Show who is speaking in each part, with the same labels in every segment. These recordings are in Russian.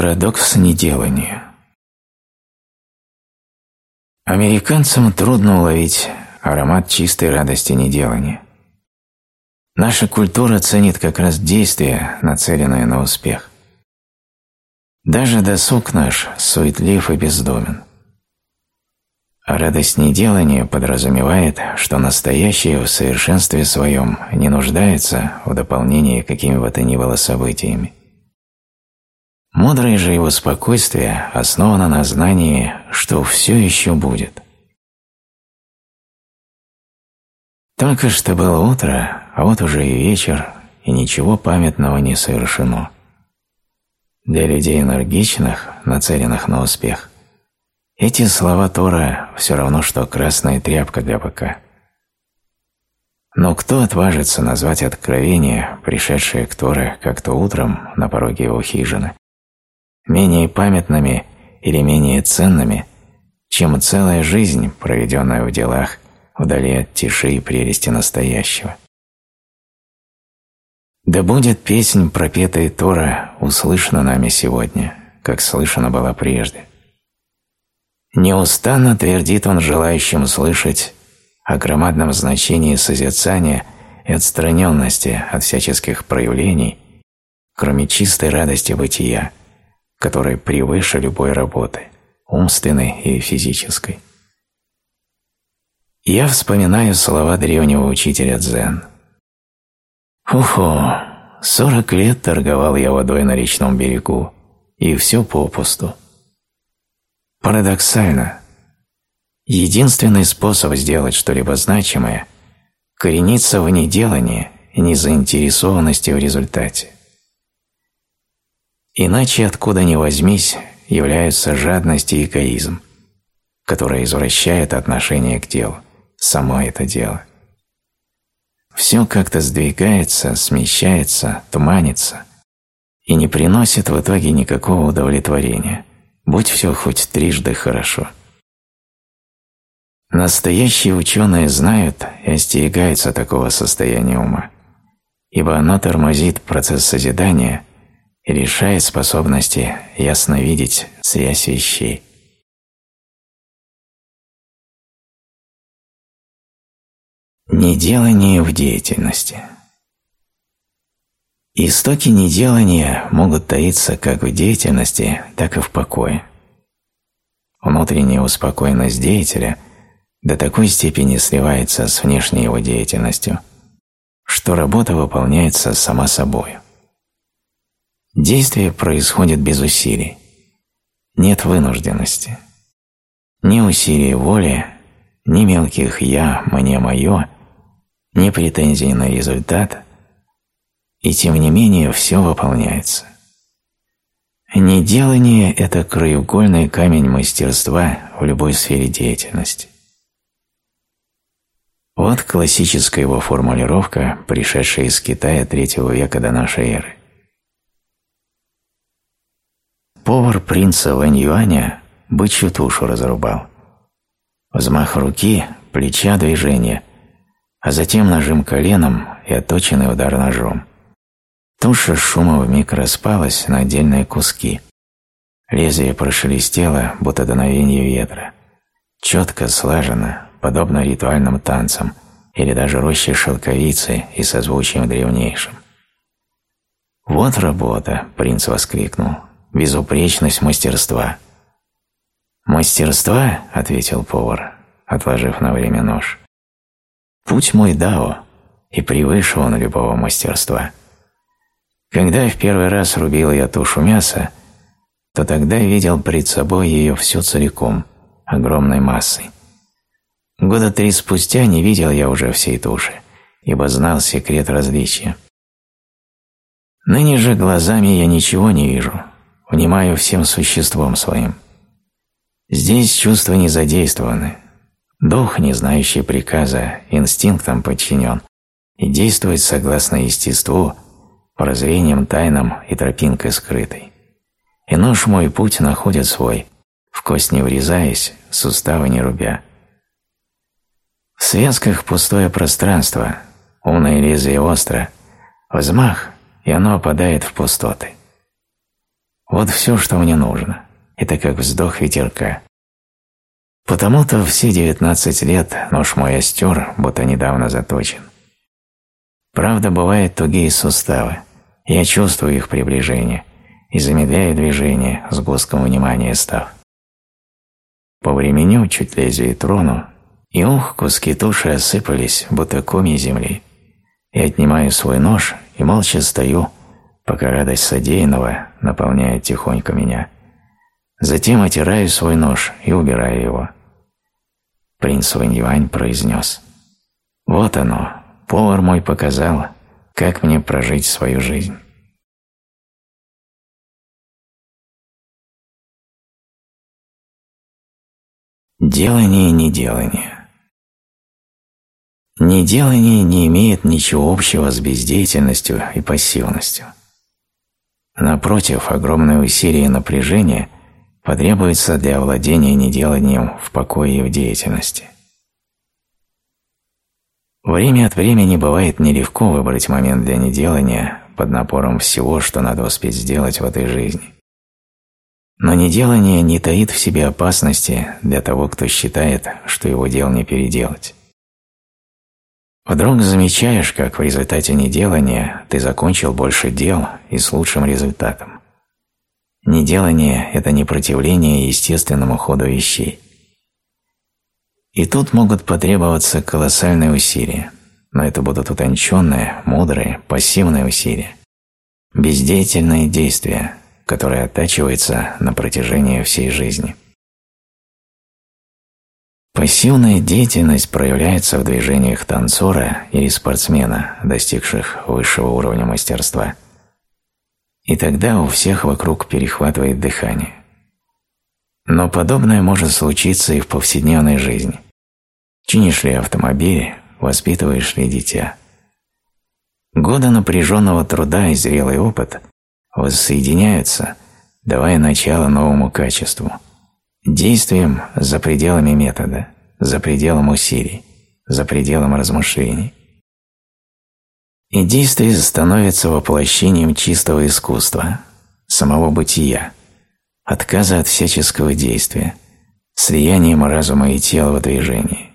Speaker 1: Парадокс неделания Американцам трудно уловить аромат чистой радости неделания. Наша культура ценит как раз действия, нацеленные на успех. Даже досуг наш суетлив и бездомен. А радость неделания подразумевает, что настоящее в совершенстве своем не нуждается в дополнении какими бы то ни было событиями. Мудрое же его спокойствие основано на знании, что все еще будет. Только что было утро, а вот уже и вечер, и ничего памятного не совершено. Для людей энергичных, нацеленных на успех, эти слова Тора все равно, что красная тряпка для быка. Но кто отважится назвать откровение, пришедшее к Торе как-то утром на пороге его хижины, менее памятными или менее ценными, чем целая жизнь, проведенная в делах, вдали от тиши и прелести настоящего. Да будет песнь, пропетая Тора, услышана нами сегодня, как слышана была прежде. Неустанно твердит он желающим слышать о громадном значении созерцания и отстраненности от всяческих проявлений, кроме чистой радости бытия, которая превыше любой работы, умственной и физической. Я вспоминаю слова древнего учителя дзен. «Ухо, сорок лет торговал я водой на речном берегу, и все попусту. Парадоксально. Единственный способ сделать что-либо значимое – корениться в неделании и незаинтересованности в результате. Иначе откуда ни возьмись являются жадность и эгоизм, которые извращают отношение к делу, само это дело. Все как-то сдвигается, смещается, туманится и не приносит в итоге никакого удовлетворения, будь все хоть трижды хорошо. Настоящие ученые знают и остерегаются такого состояния ума, ибо оно тормозит процесс созидания – и лишает способности ясно видеть связь вещей. Неделание в деятельности Истоки неделания могут таиться как в деятельности, так и в покое. Внутренняя успокоенность деятеля до такой степени сливается с внешней его деятельностью, что работа выполняется сама собою. Действие происходит без усилий. Нет вынужденности. Ни усилий воли, ни мелких «я», «мне», «моё», ни претензий на результат, и тем не менее все выполняется. Неделание – это краеугольный камень мастерства в любой сфере деятельности. Вот классическая его формулировка, пришедшая из Китая третьего века до нашей эры. Повар принца Вэнь Юаня бычью тушу разрубал. Взмах руки, плеча движение, а затем нажим коленом и отточенный удар ножом. Туша шумом вмиг распалась на отдельные куски. Лезвие прошелестело, будто дуновение ветра. Четко, слаженно, подобно ритуальным танцам или даже роще шелковицы и созвучием древнейшим. «Вот работа!» – принц воскликнул безупречность мастерства. «Мастерства?» – ответил повар, отложив на время нож. «Путь мой дао, и превыше он любого мастерства. Когда в первый раз рубил я тушу мяса, то тогда видел пред собой ее всю целиком, огромной массой. Года три спустя не видел я уже всей туши, ибо знал секрет различия. Ныне же глазами я ничего не вижу, внимаю всем существом своим. Здесь чувства не задействованы. Дух, не знающий приказа, инстинктом подчинен и действует согласно естеству, прозрением тайным и тропинкой скрытой. И нож мой путь находит свой, в кость не врезаясь, суставы не рубя. В связках пустое пространство, умное лезвие остро, взмах, и оно опадает в пустоты. Вот все, что мне нужно. Это как вздох ветерка. Потому-то все девятнадцать лет нож мой остер, будто недавно заточен. Правда, бывают тугие суставы. Я чувствую их приближение и замедляю движение, с густком внимания став. По времени чуть лезвие трону, и ух, куски туши осыпались, будто комья земли. И отнимаю свой нож и молча стою, пока радость содеянного наполняет тихонько меня. Затем отираю свой нож и убираю его. Принц Ваньюань произнес. «Вот оно, повар мой показал, как мне прожить свою жизнь». Делание и неделание Неделание не имеет ничего общего с бездеятельностью и пассивностью. Напротив, огромное усилие и напряжение потребуется для овладения неделанием в покое и в деятельности. Время от времени бывает нелегко выбрать момент для неделания под напором всего, что надо успеть сделать в этой жизни. Но неделание не таит в себе опасности для того, кто считает, что его дел не переделать. Вдруг замечаешь, как в результате неделания ты закончил больше дел и с лучшим результатом. Неделание – это непротивление естественному ходу вещей. И тут могут потребоваться колоссальные усилия, но это будут утонченные, мудрые, пассивные усилия. Бездеятельные действия, которое оттачивается на протяжении всей жизни. Пассивная деятельность проявляется в движениях танцора или спортсмена, достигших высшего уровня мастерства. И тогда у всех вокруг перехватывает дыхание. Но подобное может случиться и в повседневной жизни. Чинишь ли автомобиль, воспитываешь ли дитя. Годы напряженного труда и зрелый опыт воссоединяются, давая начало новому качеству. Действием за пределами метода, за пределом усилий, за пределом размышлений. И действие становится воплощением чистого искусства, самого бытия, отказа от всяческого действия, слиянием разума и тела в движении.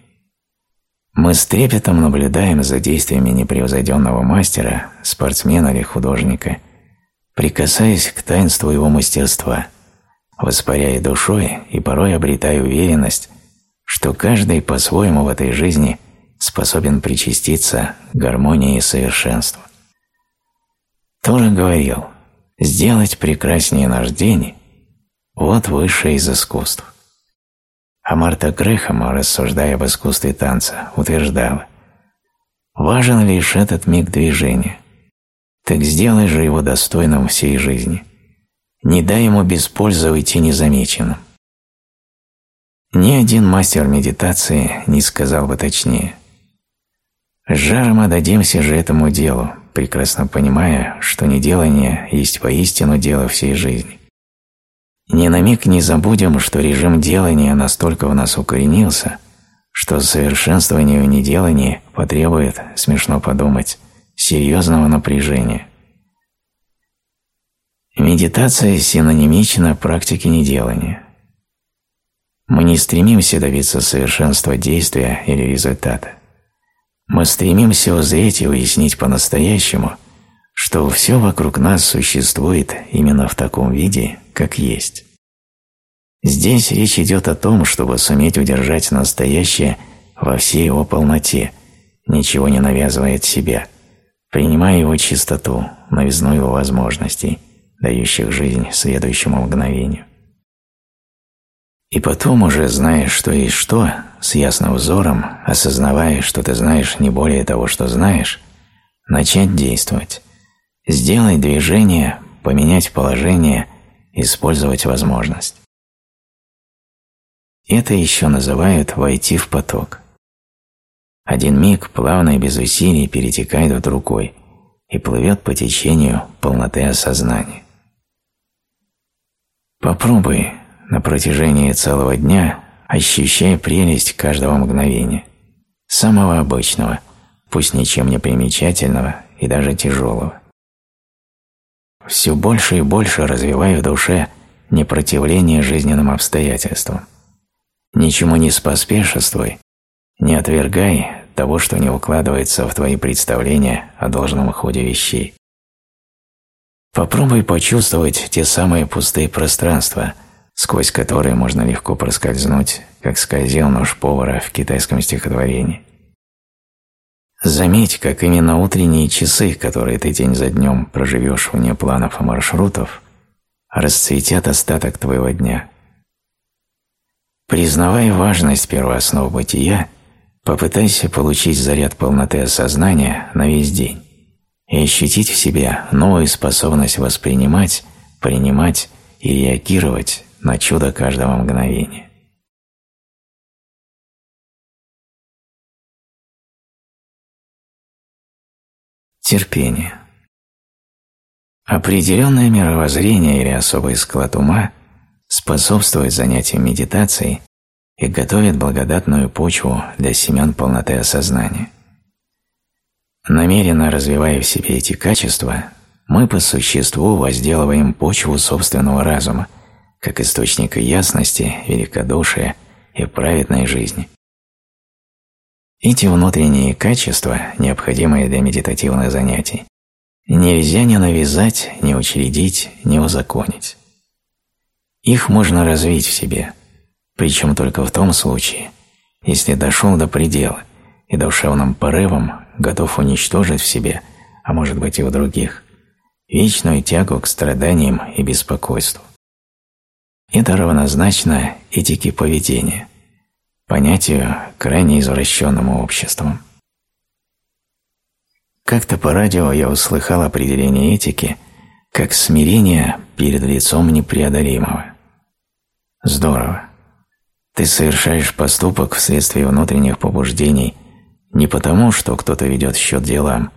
Speaker 1: Мы с трепетом наблюдаем за действиями непревзойденного мастера, спортсмена или художника – прикасаясь к таинству его мастерства, воспаряя душой и порой обретая уверенность, что каждый по-своему в этой жизни способен причаститься гармонии и совершенству. Тоже говорил, сделать прекраснее наш день – вот высшее из искусств. А Марта Грехема, рассуждая об искусстве танца, утверждала, важен лишь этот миг движения – так сделай же его достойным всей жизни. Не дай ему без пользы уйти незамеченным. Ни один мастер медитации не сказал бы точнее. Жаром отдадимся же этому делу, прекрасно понимая, что неделание есть поистину дело всей жизни. Ни на миг не забудем, что режим делания настолько в нас укоренился, что совершенствование в неделании потребует, смешно подумать, серьезного напряжения. Медитация синонимична практике неделания. Мы не стремимся добиться совершенства действия или результата. Мы стремимся узреть и уяснить по-настоящему, что все вокруг нас существует именно в таком виде, как есть. Здесь речь идет о том, чтобы суметь удержать настоящее во всей его полноте, ничего не навязывая от себя – принимая его чистоту, новизну его возможностей, дающих жизнь следующему мгновению. И потом, уже зная, что есть что, с ясным взором, осознавая, что ты знаешь не более того, что знаешь, начать действовать, сделать движение, поменять положение, использовать возможность. Это еще называют «войти в поток». Один миг плавно и без усилий перетекает в другой и плывет по течению полноты осознания. Попробуй на протяжении целого дня ощущай прелесть каждого мгновения, самого обычного, пусть ничем не примечательного и даже тяжелого. все больше и больше развивай в душе непротивление жизненным обстоятельствам. Ничему не споспешествуй, не отвергай того, что не укладывается в твои представления о должном ходе вещей. Попробуй почувствовать те самые пустые пространства, сквозь которые можно легко проскользнуть, как скользил нож повара в китайском стихотворении. Заметь, как именно утренние часы, которые ты день за днем проживешь вне планов и маршрутов, расцветят остаток твоего дня. Признавая важность первооснов бытия, попытайся получить заряд полноты осознания на весь день и ощутить в себе новую способность воспринимать, принимать и реагировать на чудо каждого мгновения. Терпение. Определенное мировоззрение или особый склад ума способствует занятиям медитацией и готовит благодатную почву для семян полноты осознания. Намеренно развивая в себе эти качества, мы по существу возделываем почву собственного разума, как источника ясности, великодушия и праведной жизни. Эти внутренние качества, необходимые для медитативных занятий, нельзя ни навязать, ни учредить, ни узаконить. Их можно развить в себе, причем только в том случае, если дошел до предела и душевным порывом готов уничтожить в себе, а может быть и в других, вечную тягу к страданиям и беспокойству. Это равнозначно этике поведения – понятию, крайне извращенному обществом. Как-то по радио я услыхал определение этики как смирение перед лицом непреодолимого. Здорово. Ты совершаешь поступок вследствие внутренних побуждений не потому, что кто-то ведет счет делам,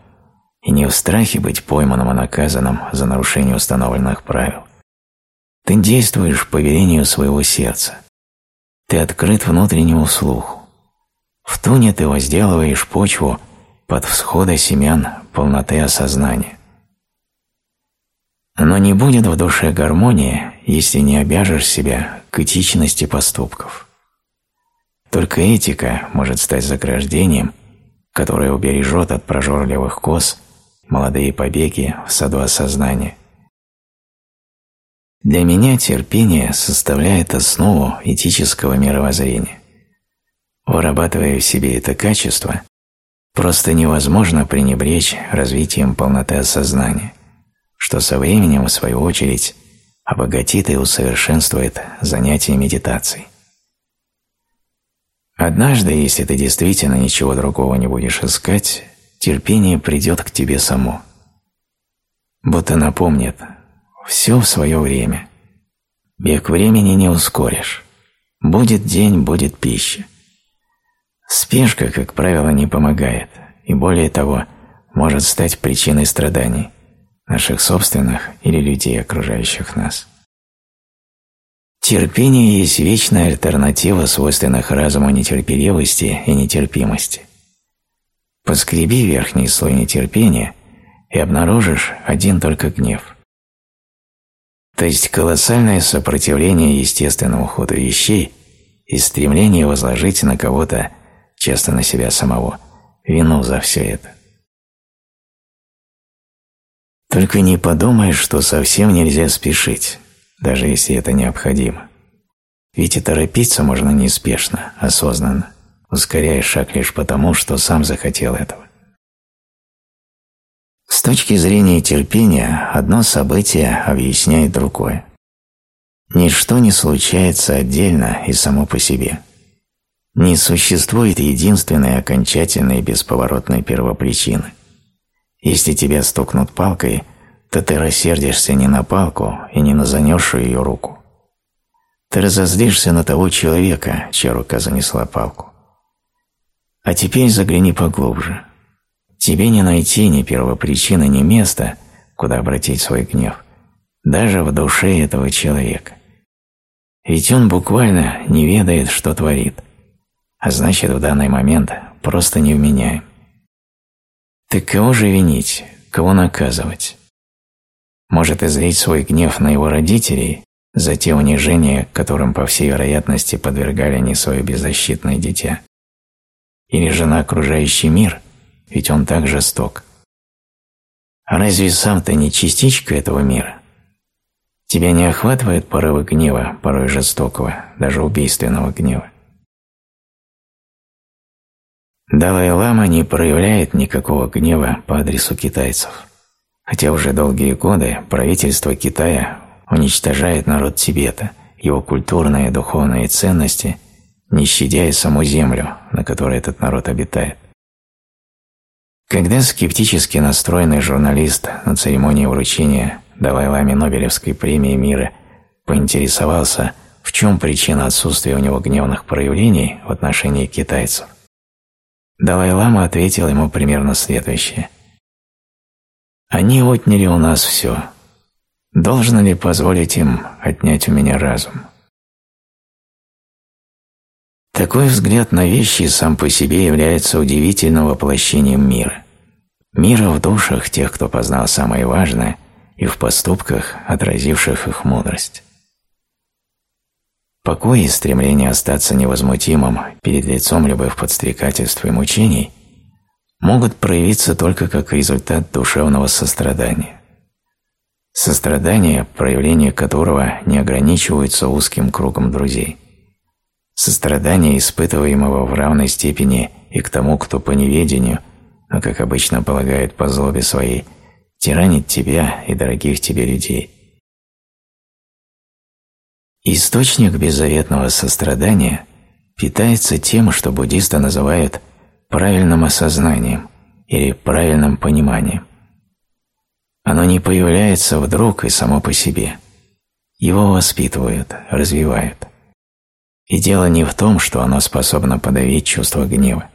Speaker 1: и не в страхе быть пойманным и наказанным за нарушение установленных правил. Ты действуешь по велению своего сердца – ты открыт внутреннему слуху. В туне ты возделываешь почву под всходы семян полноты осознания. Но не будет в душе гармонии, если не обяжешь себя к этичности поступков. Только этика может стать заграждением, которое убережет от прожорливых коз молодые побеги в саду осознания – для меня терпение составляет основу этического мировоззрения. Вырабатывая в себе это качество, просто невозможно пренебречь развитием полноты осознания, что со временем, в свою очередь, обогатит и усовершенствует занятия медитацией. Однажды, если ты действительно ничего другого не будешь искать, терпение придет к тебе само. Будто напомнит – все в свое время. Бег времени не ускоришь. Будет день, будет пища. Спешка, как правило, не помогает, и более того, может стать причиной страданий, наших собственных или людей, окружающих нас. Терпение есть вечная альтернатива свойственных разуму нетерпеливости и нетерпимости. Поскреби верхний слой нетерпения и обнаружишь один только гнев – то есть колоссальное сопротивление естественному ходу вещей и стремление возложить на кого-то, часто на себя самого, вину за все это. Только не подумай, что совсем нельзя спешить, даже если это необходимо. Ведь и торопиться можно неспешно, осознанно, ускоряя шаг лишь потому, что сам захотел этого. С точки зрения терпения, одно событие объясняет другое. Ничто не случается отдельно и само по себе. Не существует единственной окончательной бесповоротной первопричины. Если тебя стукнут палкой, то ты рассердишься не на палку и не на занесшую ее руку. Ты разозлишься на того человека, чья рука занесла палку. А теперь загляни поглубже. Тебе не найти ни первопричины, ни места, куда обратить свой гнев, даже в душе этого человека. Ведь он буквально не ведает, что творит, а значит в данный момент просто не вменяем. Так кого же винить, кого наказывать? Может излить свой гнев на его родителей за те унижения, которым, по всей вероятности, подвергали они свое беззащитное дитя. Или же на окружающий мир, ведь он так жесток. А разве сам ты не частичка этого мира? Тебя не охватывает порывы гнева, порой жестокого, даже убийственного гнева? Далай-лама не проявляет никакого гнева по адресу китайцев, хотя уже долгие годы правительство Китая уничтожает народ Тибета, его культурные и духовные ценности, не щадя и саму землю, на которой этот народ обитает. Когда скептически настроенный журналист на церемонии вручения Далай-Ламе Нобелевской премии мира поинтересовался, в чем причина отсутствия у него гневных проявлений в отношении китайцев, Далай-Лама ответил ему примерно следующее. «Они отняли у нас все. Должно ли позволить им отнять у меня разум?» Такой взгляд на вещи сам по себе является удивительным воплощением мира. Мира в душах тех, кто познал самое важное, и в поступках, отразивших их мудрость. Покой и стремление остаться невозмутимым перед лицом любых подстрекательств и мучений могут проявиться только как результат душевного сострадания. Сострадание, проявление которого не ограничивается узким кругом друзей. Сострадание, испытываемого в равной степени и к тому, кто по неведению, но, как обычно полагают по злобе своей, тиранит тебя и дорогих тебе людей – Источник беззаветного сострадания питается тем, что буддисты называют правильным осознанием или правильным пониманием. Оно не появляется вдруг и само по себе. Его воспитывают, развивают. И дело не в том, что оно способно подавить чувство гнева.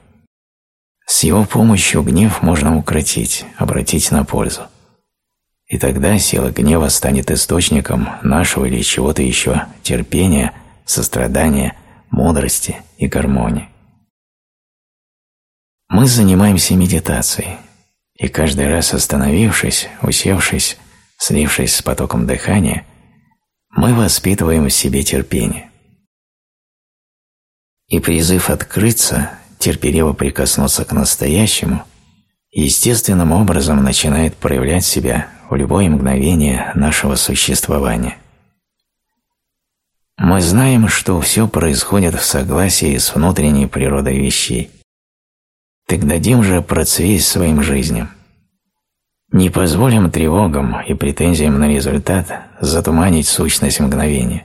Speaker 1: С его помощью гнев можно укротить, обратить на пользу и тогда сила гнева станет источником нашего или чего-то еще терпения, сострадания, мудрости и гармонии. Мы занимаемся медитацией, и каждый раз остановившись, усевшись, слившись с потоком дыхания, мы воспитываем в себе терпение. И призыв открыться, терпеливо прикоснуться к настоящему, естественным образом начинает проявлять себя в любое мгновение нашего существования. Мы знаем, что все происходит в согласии с внутренней природой вещей. Так дадим же процвесть своим жизням. Не позволим тревогам и претензиям на результат затуманить сущность мгновения,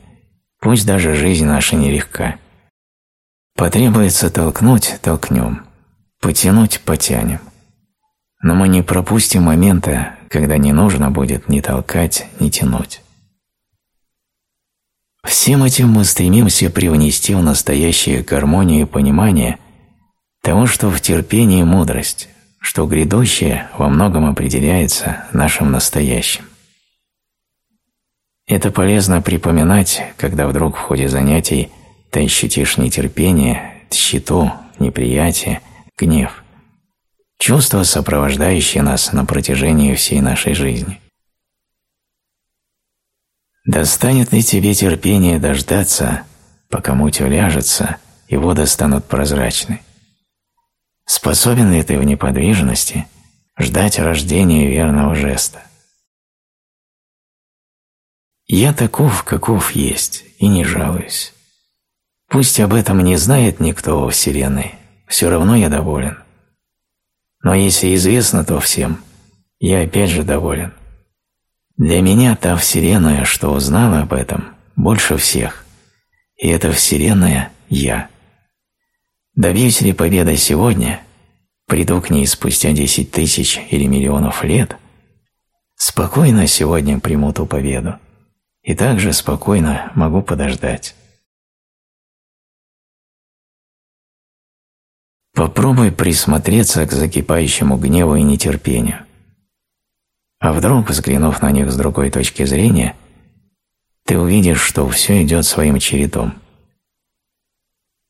Speaker 1: пусть даже жизнь наша нелегка. Потребуется толкнуть – толкнем, потянуть – потянем. Но мы не пропустим момента, когда не нужно будет ни толкать, ни тянуть. Всем этим мы стремимся привнести в настоящее гармонию и понимание того, что в терпении мудрость, что грядущее во многом определяется нашим настоящим. Это полезно припоминать, когда вдруг в ходе занятий ты ощутишь нетерпение, тщету, неприятие, гнев – чувства, сопровождающие нас на протяжении всей нашей жизни. Достанет ли тебе терпение дождаться, пока муть уляжется и воды станут прозрачны? Способен ли ты в неподвижности ждать рождения верного жеста? Я таков, каков есть, и не жалуюсь. Пусть об этом не знает никто во Вселенной, все равно я доволен. Но если известно, то всем. Я опять же доволен. Для меня та Вселенная, что узнала об этом, больше всех. И эта Вселенная – я. Добьюсь ли победы сегодня, приду к ней спустя десять тысяч или миллионов лет, спокойно сегодня приму ту победу и также спокойно могу подождать. Попробуй присмотреться к закипающему гневу и нетерпению. А вдруг, взглянув на них с другой точки зрения, ты увидишь, что все идет своим чередом.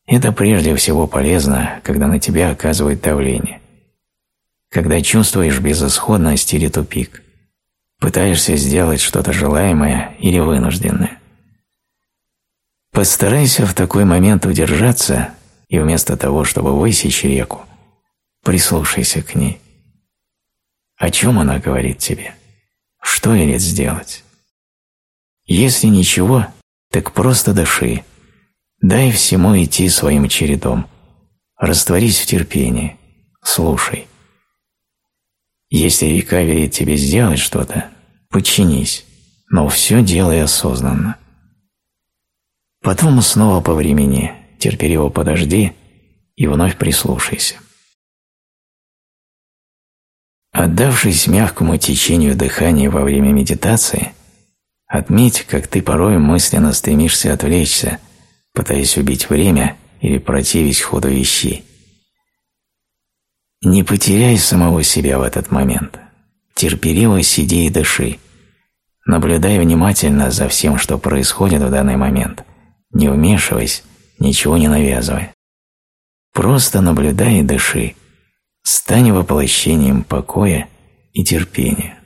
Speaker 1: Это прежде всего полезно, когда на тебя оказывает давление, когда чувствуешь безысходность или тупик, Пытаешься сделать что-то желаемое или вынужденное. Постарайся в такой момент удержаться и вместо того, чтобы высечь реку, прислушайся к ней. О чем она говорит тебе? Что велит сделать? Если ничего, так просто дыши. Дай всему идти своим чередом. Растворись в терпении. Слушай. Если река велит тебе сделать что-то, подчинись, но все делай осознанно. Потом снова по времени, терпеливо подожди и вновь прислушайся. Отдавшись мягкому течению дыхания во время медитации, отметь, как ты порой мысленно стремишься отвлечься, пытаясь убить время или противить ходу вещей. Не потеряй самого себя в этот момент. Терпеливо сиди и дыши. Наблюдай внимательно за всем, что происходит в данный момент. Не вмешивайся, ничего не навязывай. Просто наблюдай и дыши. Стань воплощением покоя и терпения.